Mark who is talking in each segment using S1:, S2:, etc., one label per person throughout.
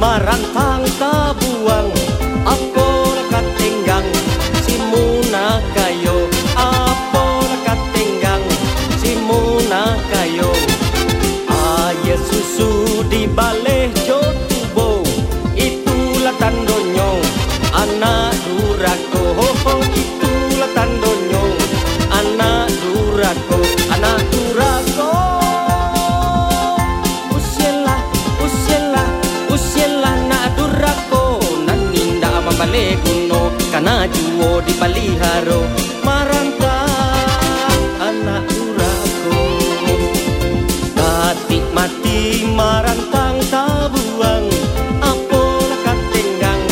S1: marantang Juo di paliharo Maranta anak durako Katik mati marantang tabuang Apola katenggang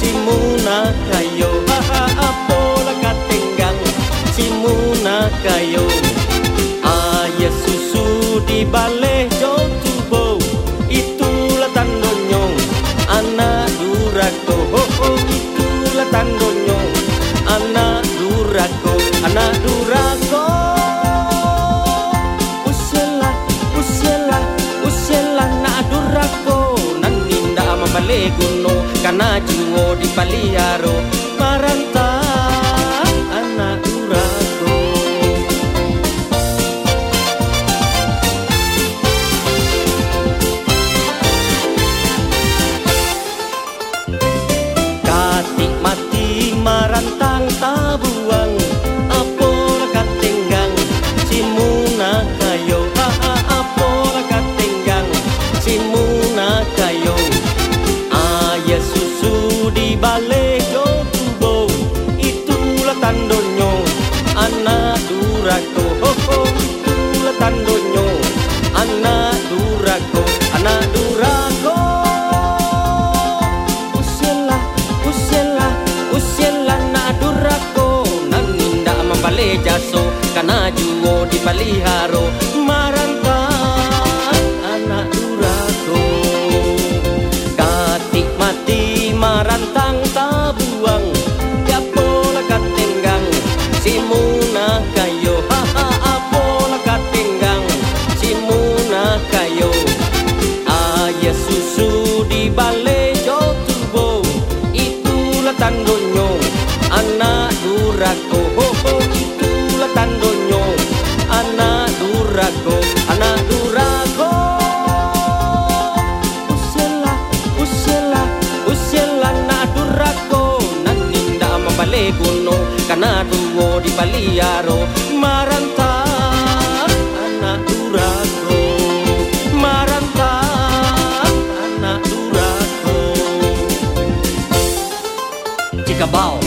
S1: si muna kayo. Apola katenggang si muna kayo durako anak durako Usialah, usialah, usialah nak durako Naninda mabale kuno Kana juo di paliharo Tandonyo anak durako. Ho, ho, Itulah tandonyo anak durako. Anak durako. Usialah, usialah, usialah nak durako. Naninda mambale jaso Kana juo di paliharo muna kayo Haha apola katenggang si muna kayo Ayah susu di balai jotubo Itulah tandonyo. Anak durako Di paliaro Maranta anak durako Maranta anak durako Cikabau